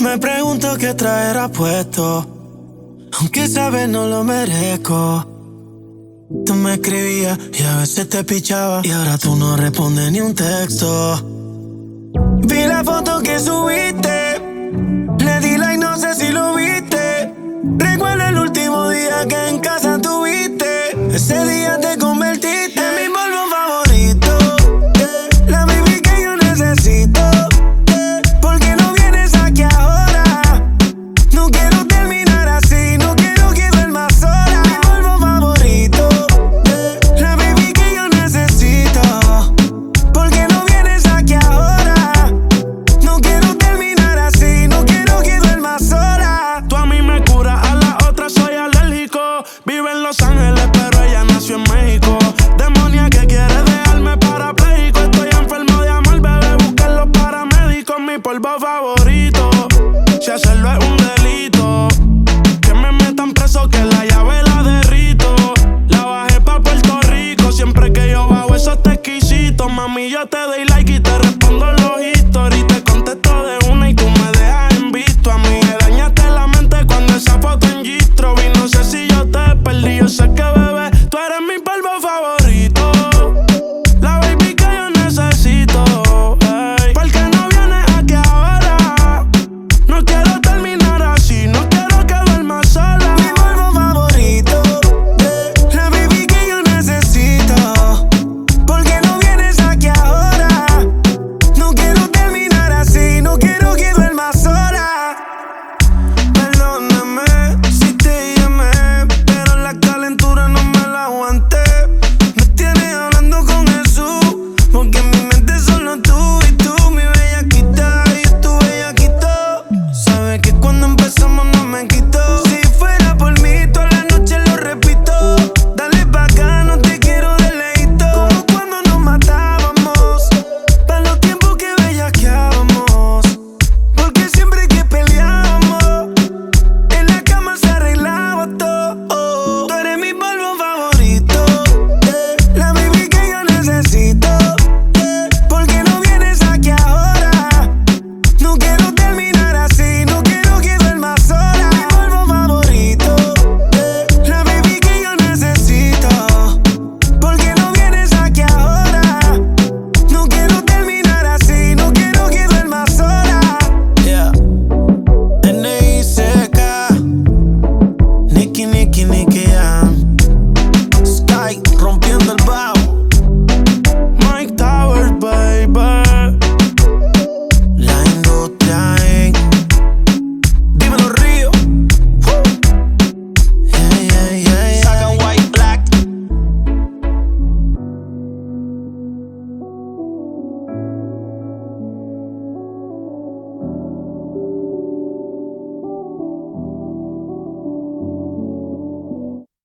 Me pregunto qué traerá puesto. Aunque sabes no lo merezco. Tú me escribías y a veces te pichaba. Y ahora tú no respondes ni un texto. Vi la foto que subiste. besaste exquisito, mami, yo te doy like y